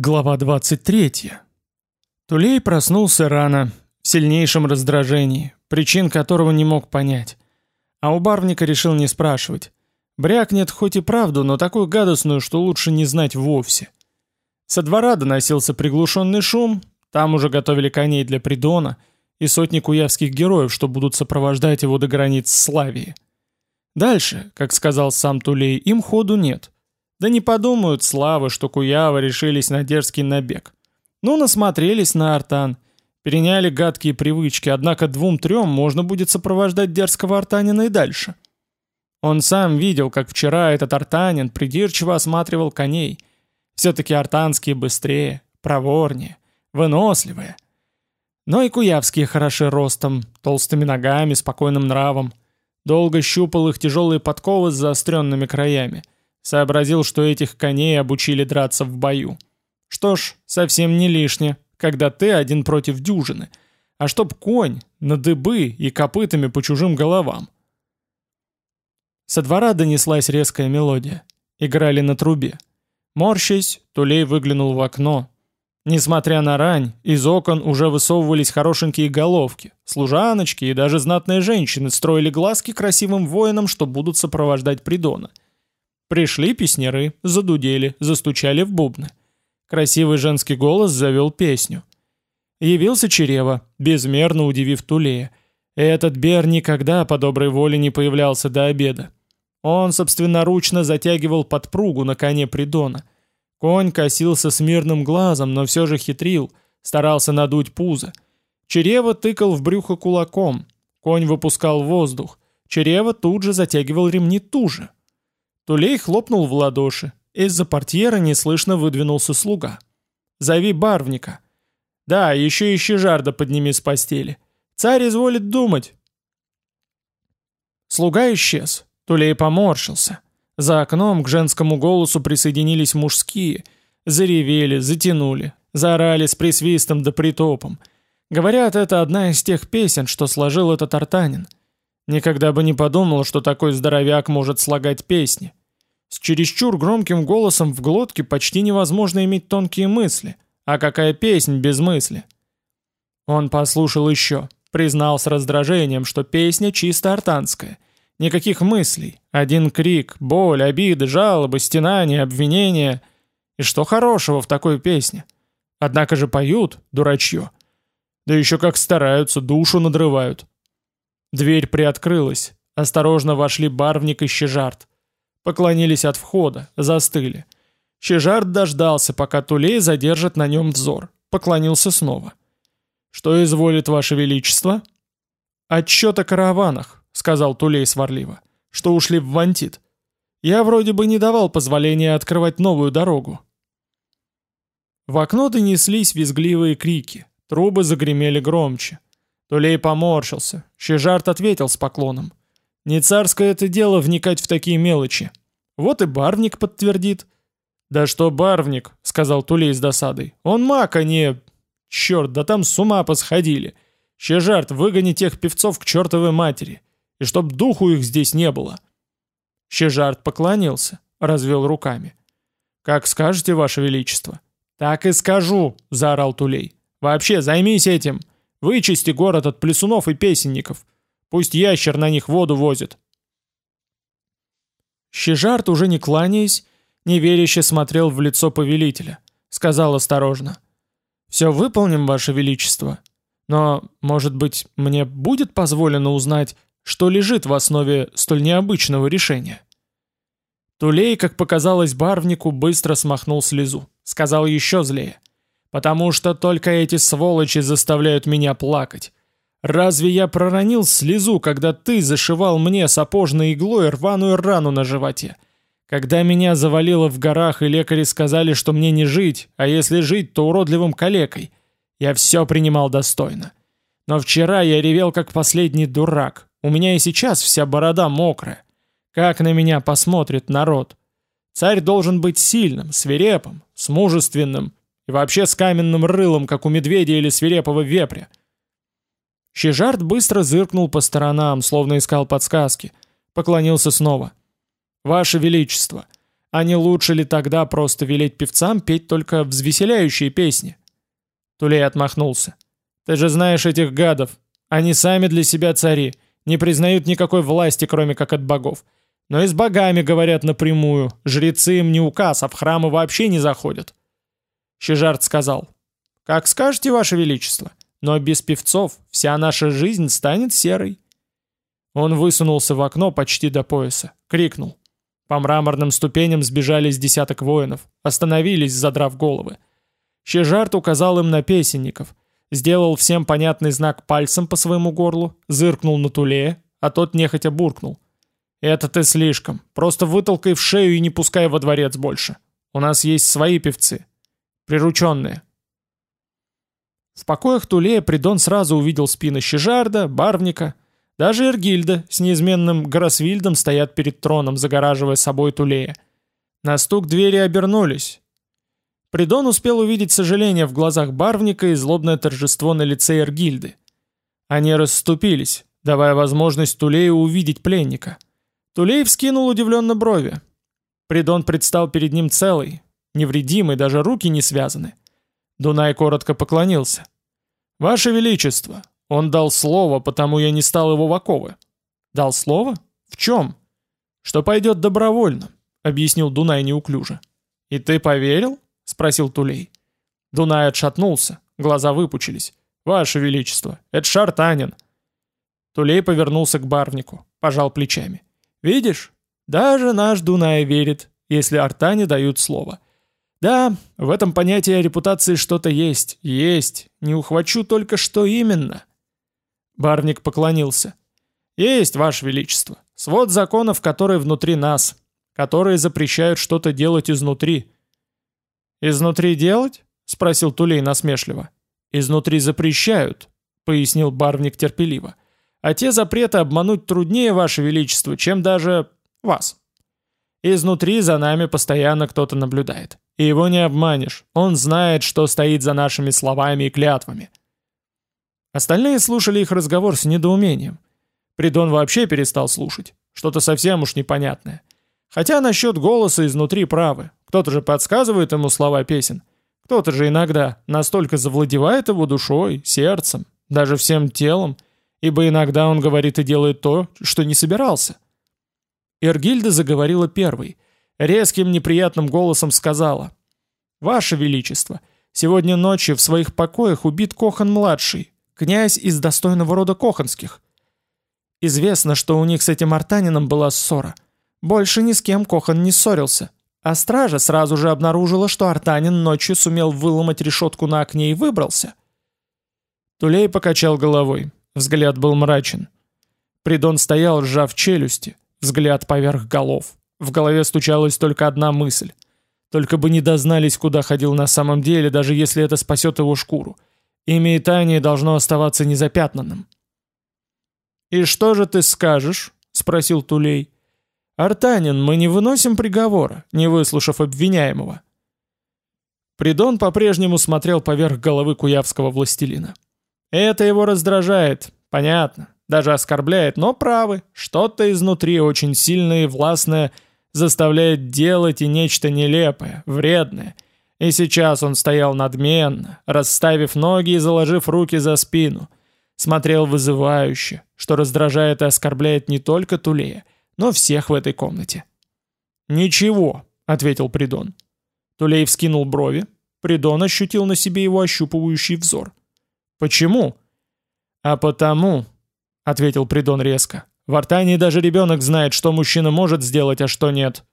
Глава 23. Тулей проснулся рано, в сильнейшем раздражении, причин которого не мог понять. А у барвника решил не спрашивать. Брякнет хоть и правду, но такую гадостную, что лучше не знать вовсе. Со двора доносился приглушенный шум, там уже готовили коней для придона и сотни куявских героев, что будут сопровождать его до границ Славии. Дальше, как сказал сам Тулей, им ходу нет — да не подумают славы, что куявы решились на дерзкий набег. Ну, насмотрелись на артан, переняли гадкие привычки, однако двум-трем можно будет сопровождать дерзкого артанина и дальше. Он сам видел, как вчера этот артанин придирчиво осматривал коней. Все-таки артанские быстрее, проворнее, выносливые. Но и куявские хороши ростом, толстыми ногами, спокойным нравом. Долго щупал их тяжелые подковы с заостренными краями – Сообразил, что этих коней обучили драться в бою. Что ж, совсем не лишне, когда ты один против дюжины. А чтоб конь на дыбы и копытами по чужим головам. Со двора донеслась резкая мелодия. Играли на трубе. Морщась, Тулей выглянул в окно. Несмотря на рань, из окон уже высовывались хорошенькие головки. Служаночки и даже знатные женщины строили глазки красивым воинам, что будут сопровождать Придона. — Пришли песняры, задудели, застучали в бубны. Красивый женский голос завел песню. Явился Черева, безмерно удивив Тулея. Этот Бер никогда по доброй воле не появлялся до обеда. Он собственноручно затягивал подпругу на коне Придона. Конь косился с мирным глазом, но все же хитрил, старался надуть пузо. Черева тыкал в брюхо кулаком. Конь выпускал воздух. Черева тут же затягивал ремни туже. Тулей хлопнул в ладоши. Из-за портьера неслышно выдвинулся слуга. «Зови барвника». «Да, еще и Щежарда подними с постели. Царь изволит думать». Слуга исчез. Тулей поморщился. За окном к женскому голосу присоединились мужские. Заревели, затянули, заорали с присвистом да притопом. Говорят, это одна из тех песен, что сложил этот артанин. Никогда бы не подумал, что такой здоровяк может слагать песни. С чересчур громким голосом в глотке почти невозможно иметь тонкие мысли. А какая песнь без мысли? Он послушал еще, признал с раздражением, что песня чисто артанская. Никаких мыслей. Один крик, боль, обиды, жалобы, стенания, обвинения. И что хорошего в такой песне? Однако же поют, дурачье. Да еще как стараются, душу надрывают. Дверь приоткрылась. Осторожно вошли барвник и щежарт. Поклонились от входа, застыли. Щежарт дождался, пока Тулей задержит на нем взор. Поклонился снова. «Что изволит Ваше Величество?» «Отчет о караванах», — сказал Тулей сварливо, — «что ушли в Вантит. Я вроде бы не давал позволения открывать новую дорогу». В окно донеслись визгливые крики, трубы загремели громче. Тулей поморщился, Щежарт ответил с поклоном. Не царское это дело вникать в такие мелочи. Вот и барвник подтвердит. «Да что барвник?» — сказал Тулей с досадой. «Он маг, а не...» «Черт, да там с ума посходили. Щежарт, выгони тех певцов к чертовой матери. И чтоб духу их здесь не было». Щежарт поклонился, развел руками. «Как скажете, Ваше Величество?» «Так и скажу», — заорал Тулей. «Вообще, займись этим. Вычисти город от плесунов и песенников. Пусть ящер на них воду возит. Щежарт, уже не кланяясь, неверяще смотрел в лицо повелителя. Сказал осторожно. «Все выполним, Ваше Величество. Но, может быть, мне будет позволено узнать, что лежит в основе столь необычного решения?» Тулей, как показалось барвнику, быстро смахнул слезу. Сказал еще злее. «Потому что только эти сволочи заставляют меня плакать. Разве я проронил слезу, когда ты зашивал мне сапожной иглой рваную рану на животе? Когда меня завалило в горах, и лекари сказали, что мне не жить, а если жить, то уродливым калекой. Я все принимал достойно. Но вчера я ревел, как последний дурак. У меня и сейчас вся борода мокрая. Как на меня посмотрит народ? Царь должен быть сильным, свирепым, с мужественным и вообще с каменным рылом, как у медведя или свирепого вепря. Щежарт быстро зыркнул по сторонам, словно искал подсказки. Поклонился снова. «Ваше Величество, А не лучше ли тогда просто велеть певцам петь только взвеселяющие песни? Тулей отмахнулся. Ты же знаешь этих гадов. Они сами для себя цари, не признают никакой власти, кроме как от богов. Но и с богами говорят напрямую, жрецы им не указ, а в храмы вообще не заходят. Щежарт сказал, «Как скажете, Ваше Величество, но без певцов вся наша жизнь станет серой». Он высунулся в окно почти до пояса, крикнул. По мраморным ступеням сбежались десяток воинов, остановились, задрав головы. Щежарт указал им на песенников, сделал всем понятный знак пальцем по своему горлу, зыркнул на Тулея, а тот нехотя буркнул. «Это ты слишком. Просто вытолкай в шею и не пускай во дворец больше. У нас есть свои певцы. Прирученные». В покоях Тулея Придон сразу увидел спины Щежарда, Барвника. Даже Эргильда с неизменным Гросвильдом стоят перед троном, загораживая собой Тулея. На стук двери обернулись. Придон успел увидеть сожаление в глазах Барвника и злобное торжество на лице Эргильды. Они расступились, давая возможность Тулею увидеть пленника. Тулей вскинул удивленно брови. Придон предстал перед ним целый, невредимый, даже руки не связаны. Дунай коротко поклонился. «Ваше Величество, он дал слово, потому я не стал его в оковы». «Дал слово? В чем?» «Что пойдет добровольно», — объяснил Дунай неуклюже. «И ты поверил?» — спросил Тулей. Дунай отшатнулся, глаза выпучились. «Ваше Величество, это Шартанин!» Тулей повернулся к барвнику, пожал плечами. «Видишь, даже наш Дунай верит, если артане дают слово. Да, в этом понятии о репутации что-то есть, есть, не ухвачу только что именно». Барвник поклонился. «Есть, Ваше Величество, свод законов, которые внутри нас, которые запрещают что-то делать изнутри». «Изнутри делать?» — спросил Тулей насмешливо. «Изнутри запрещают», — пояснил Барвник терпеливо. «А те запреты обмануть труднее, Ваше Величество, чем даже вас. Изнутри за нами постоянно кто-то наблюдает. И его не обманешь. Он знает, что стоит за нашими словами и клятвами». Остальные слушали их разговор с недоумением. Придон вообще перестал слушать. Что-то совсем уж непонятное. Хотя насчет голоса изнутри правы. Кто-то же подсказывает ему слова песен. Кто-то же иногда настолько завладевает его душой, сердцем, даже всем телом, ибо иногда он говорит и делает то, что не собирался. Иргильда заговорила первой. Резким неприятным голосом сказала. «Ваше Величество, сегодня ночью в своих покоях убит Кохан-младший, князь из достойного рода Коханских. Известно, что у них с этим артанином была ссора. Больше ни с кем Кохан не ссорился. А стража сразу же обнаружила, что Артанин ночью сумел выломать решетку на окне и выбрался. Тулей покачал головой. Взгляд был мрачен. Придон стоял, сжав челюсти, взгляд поверх голов. В голове стучалась только одна мысль. Только бы не дознались, куда ходил на самом деле, даже если это спасет его шкуру. Имя Итании должно оставаться незапятнанным. «И что же ты скажешь?» — спросил Тулей. «Артанин, мы не выносим приговора, не выслушав обвиняемого». Придон по-прежнему смотрел поверх головы куявского властелина. «Это его раздражает, понятно, даже оскорбляет, но правы, что-то изнутри очень сильное и властное заставляет делать и нечто нелепое, вредное. И сейчас он стоял надменно, расставив ноги и заложив руки за спину. Смотрел вызывающе, что раздражает и оскорбляет не только Тулея, но всех в этой комнате. «Ничего», — ответил Придон. Тулей вскинул брови. Придон ощутил на себе его ощупывающий взор. «Почему?» «А потому», — ответил Придон резко, — «в Артании даже ребенок знает, что мужчина может сделать, а что нет».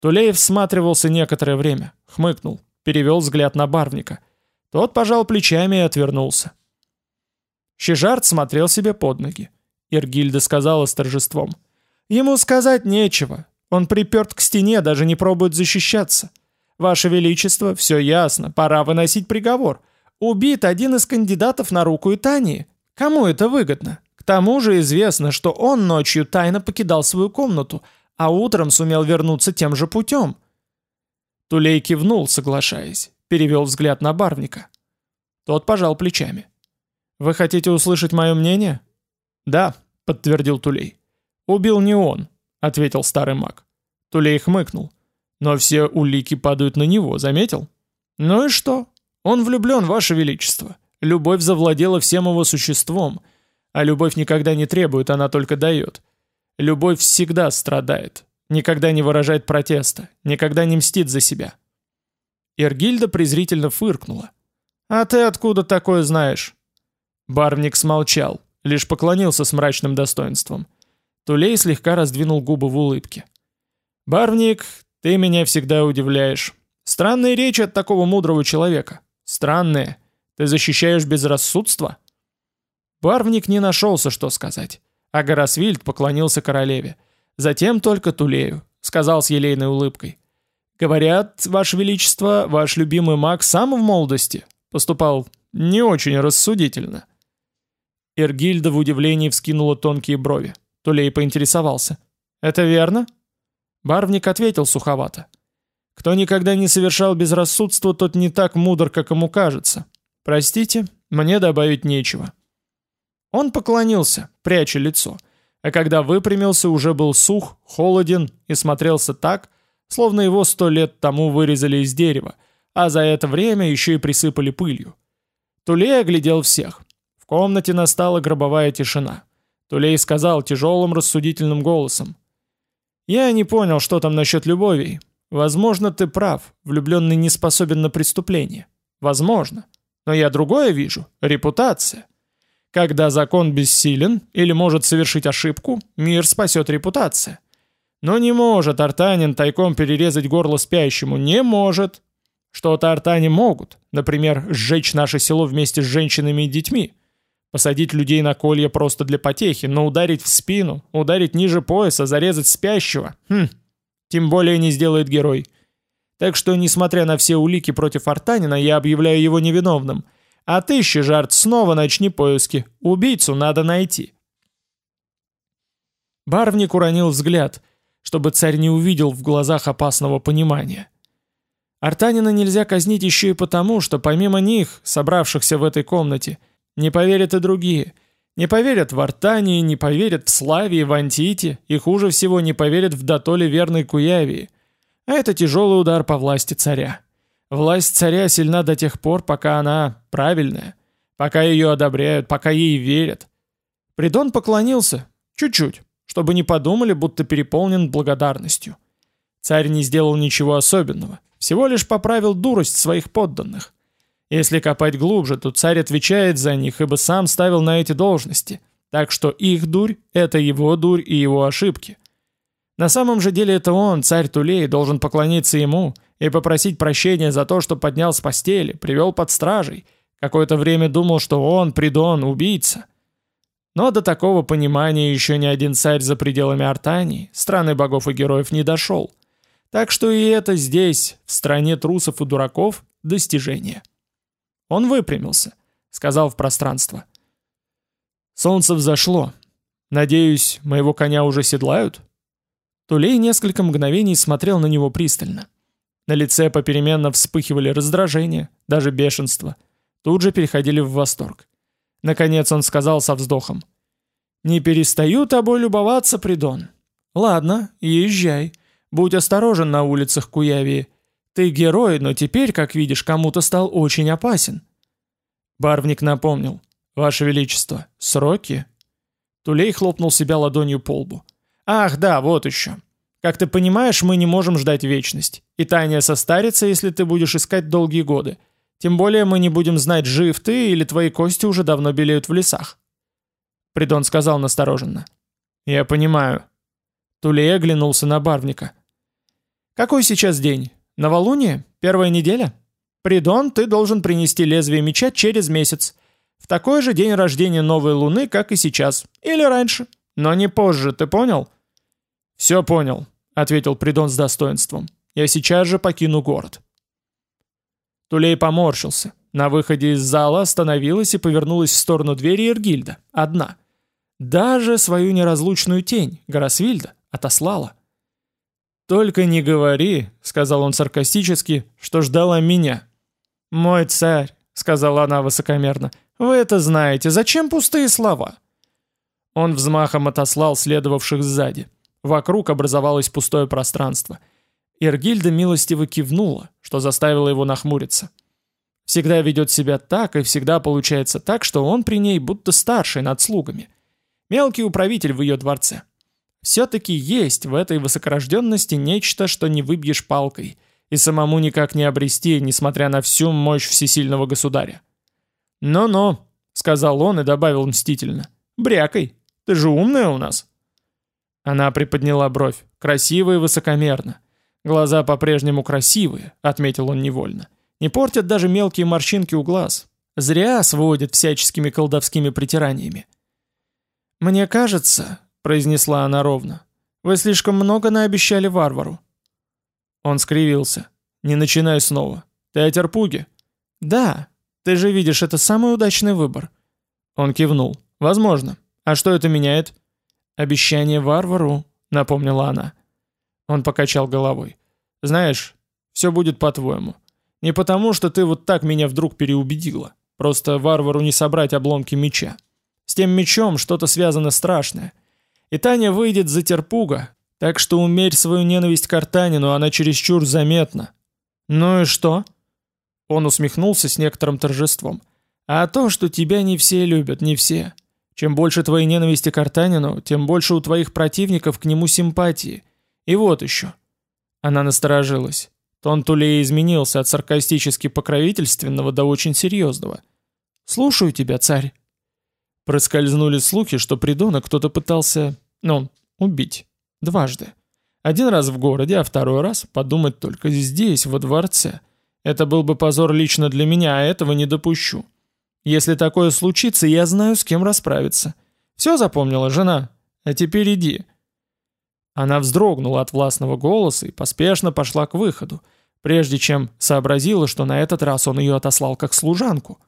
Тулей всматривался некоторое время, хмыкнул, перевел взгляд на барвника. Тот пожал плечами и отвернулся. Щежарт смотрел себе под ноги. Иргильда сказала с торжеством — Ему сказать нечего. Он приперт к стене, даже не пробует защищаться. Ваше Величество, все ясно, пора выносить приговор. Убит один из кандидатов на руку Итании. Кому это выгодно? Тому же известно, что он ночью тайно покидал свою комнату, а утром сумел вернуться тем же путем. Тулей кивнул, соглашаясь, перевел взгляд на барвника. Тот пожал плечами. «Вы хотите услышать мое мнение?» «Да», — подтвердил Тулей. «Убил не он», — ответил старый маг. Тулей хмыкнул. Но все улики падают на него, заметил? Ну и что? Он влюблен, Ваше Величество. Любовь завладела всем его существом. А любовь никогда не требует, она только дает. Любовь всегда страдает, никогда не выражает протеста, никогда не мстит за себя. Иргильда презрительно фыркнула. «А ты откуда такое знаешь?» Барвник смолчал, лишь поклонился с мрачным достоинством. Тулей слегка раздвинул губы в улыбке. «Барвник, ты меня всегда удивляешь. Странные речи от такого мудрого человека. Странные. Ты защищаешь безрассудство?» Барвник не нашелся, что сказать. А Гарасвильд поклонился королеве. Затем только Тулею, сказал с елейной улыбкой. «Говорят, Ваше Величество, ваш любимый маг сам в молодости поступал не очень рассудительно». Иргильда в удивлении вскинула тонкие брови. Тулей поинтересовался. «Это верно?» Барвник ответил суховато. «Кто никогда не совершал безрассудства, тот не так мудр, как ему кажется. Простите, мне добавить нечего». Он поклонился, пряча лицо, а когда выпрямился, уже был сух, холоден и смотрелся так, словно его сто лет тому вырезали из дерева, а за это время еще и присыпали пылью. Тулей оглядел всех. В комнате настала гробовая тишина. Тулей сказал тяжелым рассудительным голосом. «Я не понял, что там насчет любови. Возможно, ты прав, влюбленный не способен на преступление. Возможно. Но я другое вижу. Репутация. Когда закон бессилен или может совершить ошибку, мир спасет репутация. Но не может Артанин тайком перерезать горло спящему, не может. Что-то артане могут, например, сжечь наше село вместе с женщинами и детьми. Посадить людей на колья просто для потехи, но ударить в спину, ударить ниже пояса, зарезать спящего. Хм, тем более не сделает герой. Так что, несмотря на все улики против Артанина, я объявляю его невиновным – а ты, Щежарт, снова начни поиски. Убийцу надо найти. Барвник уронил взгляд, чтобы царь не увидел в глазах опасного понимания. Артанина нельзя казнить еще и потому, что помимо них, собравшихся в этой комнате, не поверят и другие. Не поверят в Артании, не поверят в Славии, в Антите, и хуже всего не поверят в дотоле верной Куявии. А это тяжелый удар по власти царя. Власть царя сильна до тех пор, пока она правильная, пока ее одобряют, пока ей верят. Придон поклонился, чуть-чуть, чтобы не подумали, будто переполнен благодарностью. Царь не сделал ничего особенного, всего лишь поправил дурость своих подданных. Если копать глубже, то царь отвечает за них, ибо сам ставил на эти должности, так что их дурь – это его дурь и его ошибки. На самом же деле это он, царь Тулей, должен поклониться ему – и попросить прощения за то, что поднял с постели, привел под стражей. Какое-то время думал, что он, Придон, убийца. Но до такого понимания еще ни один царь за пределами Артании, страны богов и героев, не дошел. Так что и это здесь, в стране трусов и дураков, достижение. Он выпрямился, сказал в пространство. «Солнце взошло. Надеюсь, моего коня уже седлают?» Тулей несколько мгновений смотрел на него пристально. На лице попеременно вспыхивали раздражение, даже бешенство. Тут же переходили в восторг. Наконец он сказал со вздохом. «Не перестаю тобой любоваться, Придон. Ладно, езжай. Будь осторожен на улицах Куявии. Ты герой, но теперь, как видишь, кому-то стал очень опасен». Барвник напомнил. «Ваше Величество, сроки?» Тулей хлопнул себя ладонью по лбу. «Ах, да, вот еще. Как ты понимаешь, мы не можем ждать вечность. И Таня состарится, если ты будешь искать долгие годы. Тем более мы не будем знать, жив ты или твои кости уже давно белеют в лесах. Придон сказал настороженно. Я понимаю. Тулей оглянулся на барвника. Какой сейчас день? Новолуние? Первая неделя? Придон, ты должен принести лезвие меча через месяц. В такой же день рождения новой луны, как и сейчас. Или раньше. Но не позже, ты понял? «Все понял», — ответил Придон с достоинством. «Я сейчас же покину город». Тулей поморщился. На выходе из зала остановилась и повернулась в сторону двери Иргильда. Одна. Даже свою неразлучную тень, Гарасвильда, отослала. «Только не говори», — сказал он саркастически, — «что ждала меня». «Мой царь», — сказала она высокомерно, — «вы это знаете, зачем пустые слова?» Он взмахом отослал следовавших сзади. Вокруг образовалось пустое пространство. Иргильда милостиво кивнула, что заставило его нахмуриться. Всегда ведет себя так, и всегда получается так, что он при ней будто старший над слугами. Мелкий управитель в ее дворце. Все-таки есть в этой высокорожденности нечто, что не выбьешь палкой, и самому никак не обрести, несмотря на всю мощь всесильного государя. «Но-но», — сказал он и добавил мстительно, — «брякай, ты же умная у нас». Она приподняла бровь, красиво и высокомерно. Глаза по-прежнему красивые, отметил он невольно. Не портят даже мелкие морщинки у глаз. Зря сводят всяческими колдовскими притираниями. «Мне кажется», — произнесла она ровно, — «вы слишком много наобещали варвару». Он скривился. «Не начинай снова. Ты о терпуге?» «Да. Ты же видишь, это самый удачный выбор». Он кивнул. «Возможно. А что это меняет?» «Обещание варвару», — напомнила она. Он покачал головой. «Знаешь, все будет по-твоему. Не потому, что ты вот так меня вдруг переубедила. Просто варвару не собрать обломки меча. С тем мечом что-то связано страшное. И Таня выйдет за терпуга, так что умерь свою ненависть к Артанину, она чересчур заметна». «Ну и что?» Он усмехнулся с некоторым торжеством. «А то, что тебя не все любят, не все. Чем больше твоей ненависти к Артанину, тем больше у твоих противников к нему симпатии. И вот еще». Она насторожилась. Тон Тулея изменился от саркастически покровительственного до очень серьезного. «Слушаю тебя, царь». Проскользнули слухи, что Придона кто-то пытался, ну, убить. Дважды. Один раз в городе, а второй раз, подумать только, здесь, во дворце. Это был бы позор лично для меня, а этого не допущу. Если такое случится, я знаю, с кем расправиться. Все запомнила жена? А теперь иди». Она вздрогнула от властного голоса и поспешно пошла к выходу, прежде чем сообразила, что на этот раз он ее отослал как служанку.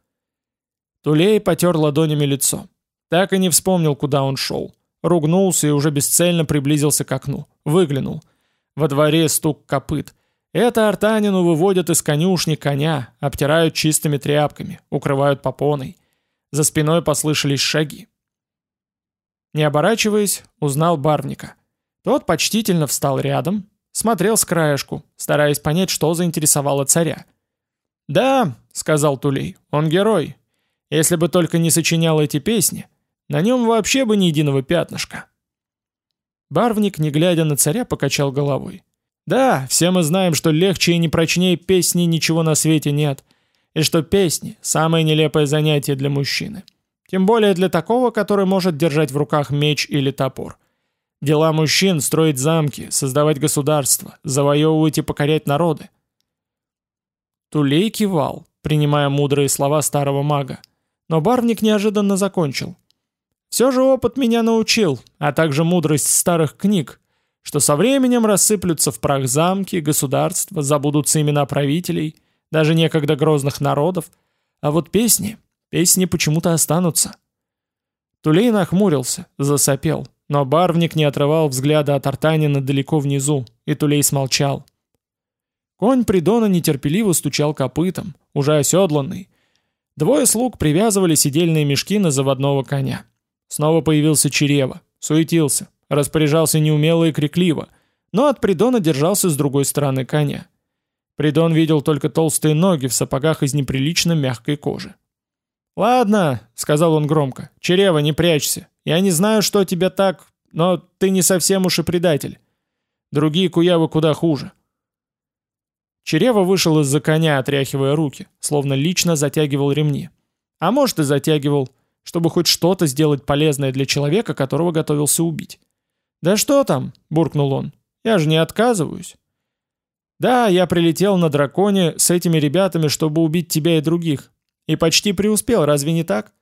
Тулей потер ладонями лицо. Так и не вспомнил, куда он шел. Ругнулся и уже бесцельно приблизился к окну. Выглянул. Во дворе стук копыт. Это артанину выводят из конюшни коня, обтирают чистыми тряпками, укрывают попоной. За спиной послышались шаги. Не оборачиваясь, узнал барвника. Тот почтительно встал рядом, смотрел с краешку, стараясь понять, что заинтересовало царя. «Да», — сказал Тулей, — «он герой. Если бы только не сочинял эти песни, на нем вообще бы ни единого пятнышка». Барвник, не глядя на царя, покачал головой. Да, все мы знаем, что легче и непрочнее песни ничего на свете нет, и что песни – самое нелепое занятие для мужчины. Тем более для такого, который может держать в руках меч или топор. Дела мужчин – строить замки, создавать государства, завоевывать и покорять народы. Тулей кивал, принимая мудрые слова старого мага, но барвник неожиданно закончил. «Все же опыт меня научил, а также мудрость старых книг, что со временем рассыплются в прах замки, государства, забудутся имена правителей, даже некогда грозных народов, а вот песни, песни почему-то останутся. Тулей нахмурился, засопел, но барвник не отрывал взгляда от Артанина далеко внизу, и Тулей смолчал. Конь Придона нетерпеливо стучал копытом, уже оседланный. Двое слуг привязывали сидельные мешки на заводного коня. Снова появился Черева, суетился, Распоряжался неумело и крикливо, но от Придона держался с другой стороны коня. Придон видел только толстые ноги в сапогах из неприлично мягкой кожи. «Ладно», — сказал он громко, — «Черева, не прячься. Я не знаю, что тебя так, но ты не совсем уж и предатель. Другие куявы куда хуже». Черева вышел из-за коня, отряхивая руки, словно лично затягивал ремни. А может и затягивал, чтобы хоть что-то сделать полезное для человека, которого готовился убить. «Да что там?» — буркнул он. «Я же не отказываюсь». «Да, я прилетел на драконе с этими ребятами, чтобы убить тебя и других. И почти преуспел, разве не так?»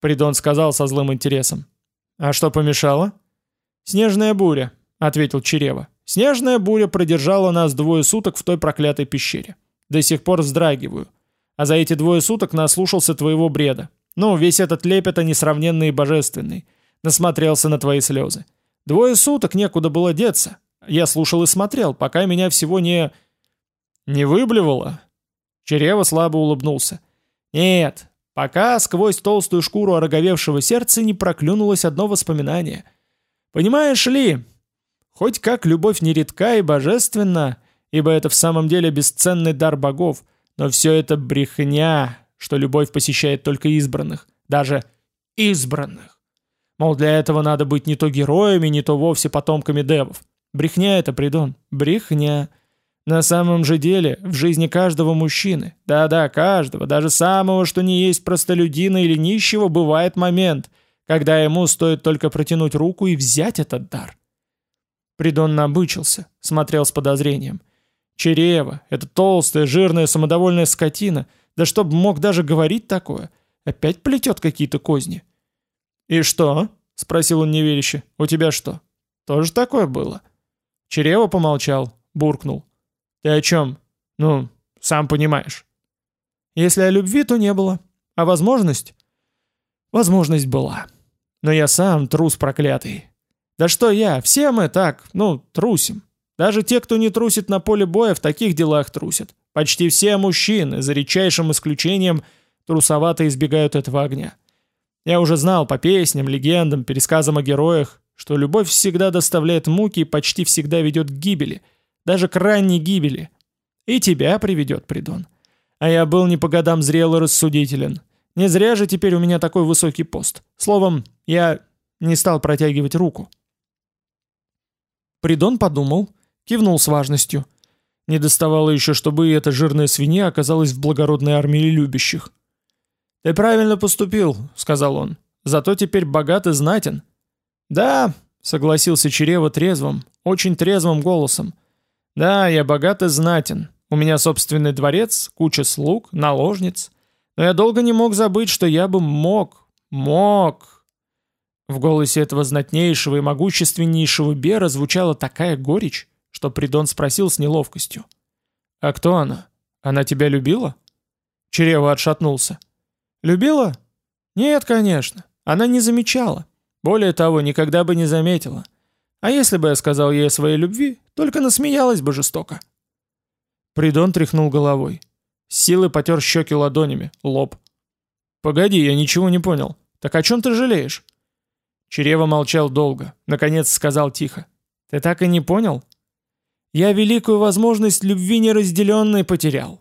Придон сказал со злым интересом. «А что помешало?» «Снежная буря», — ответил Черева. «Снежная буря продержала нас двое суток в той проклятой пещере. До сих пор вздрагиваю. А за эти двое суток наслушался твоего бреда. Ну, весь этот лепет, несравненный и божественный. Насмотрелся на твои слезы. Двое суток некуда было деться. Я слушал и смотрел, пока меня всего не... Не выблевало. Черева слабо улыбнулся. Нет, пока сквозь толстую шкуру ороговевшего сердца не проклюнулось одно воспоминание. Понимаешь ли, Хоть как любовь нередка и божественна, ибо это в самом деле бесценный дар богов, но все это брехня, что любовь посещает только избранных, даже избранных. Мол, для этого надо быть не то героями, не то вовсе потомками девов. Брехня это, Придон, брехня. На самом же деле, в жизни каждого мужчины, да-да, каждого, даже самого, что не есть простолюдина или нищего, бывает момент, когда ему стоит только протянуть руку и взять этот дар. Придон набычился, смотрел с подозрением. Черева, эта толстая, жирная, самодовольная скотина, да чтоб мог даже говорить такое, опять плетет какие-то козни. «И что?» — спросил он неверяще. «У тебя что? Тоже такое было?» Черева помолчал, буркнул. «Ты о чем? Ну, сам понимаешь». «Если о любви, то не было. А возможность?» «Возможность была. Но я сам трус проклятый. Да что я, все мы так, ну, трусим. Даже те, кто не трусит на поле боя, в таких делах трусят. Почти все мужчины, за редчайшим исключением, трусовато избегают этого огня. Я уже знал по песням, легендам, пересказам о героях, что любовь всегда доставляет муки и почти всегда ведет к гибели, даже к ранней гибели. И тебя приведет, Придон. А я был не по годам зрел и рассудителен. Не зря же теперь у меня такой высокий пост. Словом, я не стал протягивать руку. Придон подумал, кивнул с важностью. Не доставало еще, чтобы эта жирная свинья оказалась в благородной армии любящих. «Ты правильно поступил», — сказал он. «Зато теперь богат и знатен». «Да», — согласился Черева трезвым, очень трезвым голосом. «Да, я богат и знатен. У меня собственный дворец, куча слуг, наложниц. Но я долго не мог забыть, что я бы мог, мог...» В голосе этого знатнейшего и могущественнейшего Бера звучала такая горечь, что Придон спросил с неловкостью. «А кто она? Она тебя любила?» Черева отшатнулся. «Любила? Нет, конечно. Она не замечала. Более того, никогда бы не заметила. А если бы я сказал ей о своей любви, только насмеялась бы жестоко». Придон тряхнул головой. С силой потер щеки ладонями, лоб. «Погоди, я ничего не понял. Так о чем ты жалеешь?» Черева молчал долго, наконец сказал тихо. «Ты так и не понял?» «Я великую возможность любви неразделенной потерял.